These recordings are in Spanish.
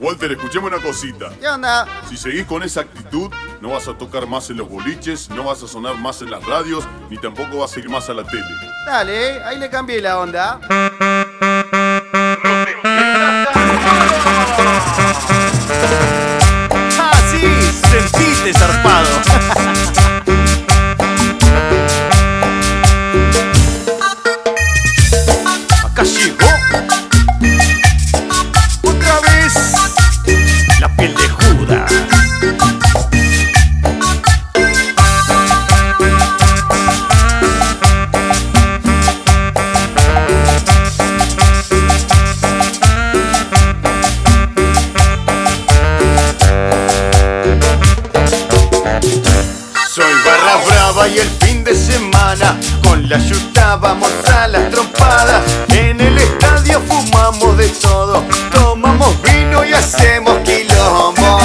Walter, escuchame una cosita. ¿Qué onda? Si seguís con esa actitud, no vas a tocar más en los boliches, no vas a sonar más en las radios, ni tampoco vas a ir más a la tele. Dale, ahí le cambié la onda. Con la yuta vamos a las trompadas. En el estadio fumamos de todo, tomamos vino y hacemos quilombo.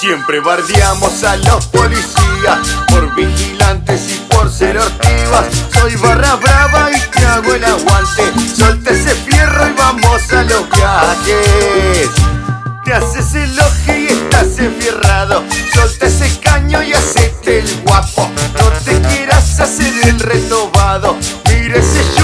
Siempre bardeamos a los policías por vigilantes y por ser ortivas. Soy barra brava y te hago el aguante. Solta ese fierro y vamos a los viajes. Te haces el oje y estás enfierrado. Solta ese Mira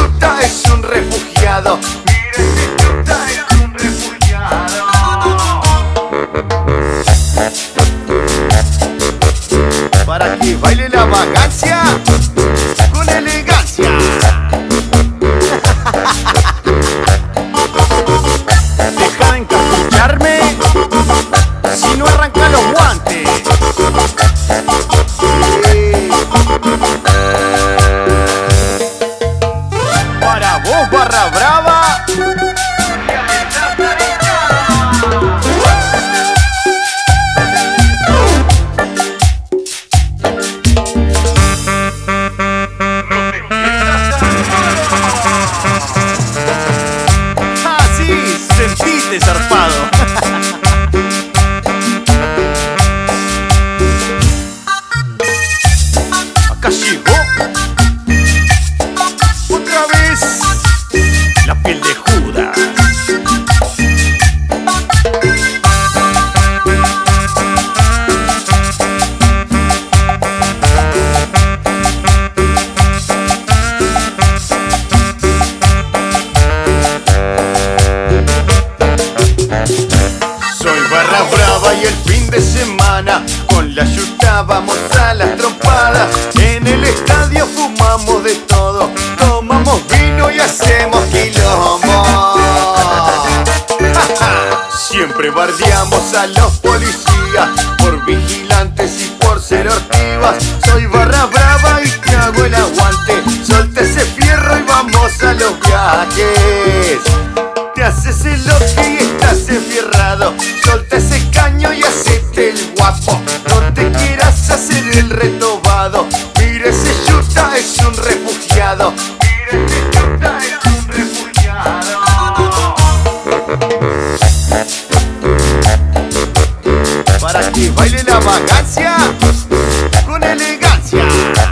barra el estadio fumamos de todo, tomamos vino y hacemos quilombo. Siempre bardeamos a los policías por vigilantes y por ser ortivas. Soy barra brava y te hago el aguante. Solta ese fierro y vamos a los viajes. Te haces el oje y estás enfierrado. Solta ese caño y hacete el guapo. refugiado. Mira, este era un refugiado. Para que baile la vacancia con elegancia.